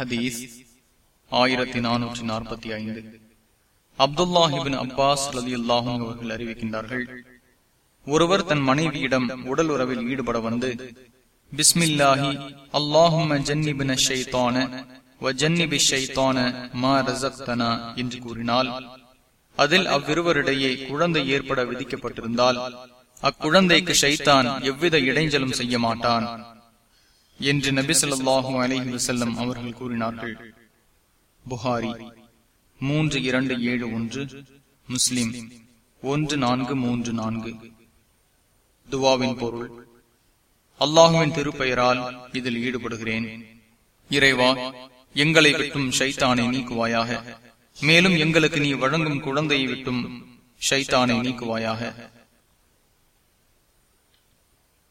ஹதீஸ் ஆயிரத்தி நானூற்றி நாற்பத்தி ஐந்து. அப்துல்லாஹிபின் அப்பாஸ் அலி அல்லாஹும் அவர்கள் அறிவிக்கின்றார்கள் ஒருவர் தன் மனைவியிடம் உடல் உறவில் ஈடுபட வந்து பிஸ்மில்லாஹி அல்லாஹும் ஜன்னிபின ஷைத்தான வ ஜன்னிபி ஷைத்தான மா ரசக்தனா என்று கூறினால் அதில் அவ்விருவரிடையே குழந்தை ஏற்பட விதிக்கப்பட்டிருந்தால் அக்குழந்தைக்கு ஷைத்தான் எவ்வித இடைஞ்சலும் செய்ய மாட்டான். என்று நபி சொல்லாஹு அலஹி வசல்லம் அவர்கள் கூறினார்கள். புகாரி மூன்று இரண்டு ஏழு ஒன்று முஸ்லிம் ஒன்று நான்கு மூன்று நான்கு. துவாவின் பொருள் அல்லாஹுவின் திருப்பெயரால் இதில் ஈடுபடுகிறேன். இறைவா எங்களை விட்டும் ஷைத்தானை நீக்குவாயாக. மேலும் எங்களுக்கு நீ வழங்கும் குழந்தையை விட்டும் ஷைத்தானை நீக்குவாயாக.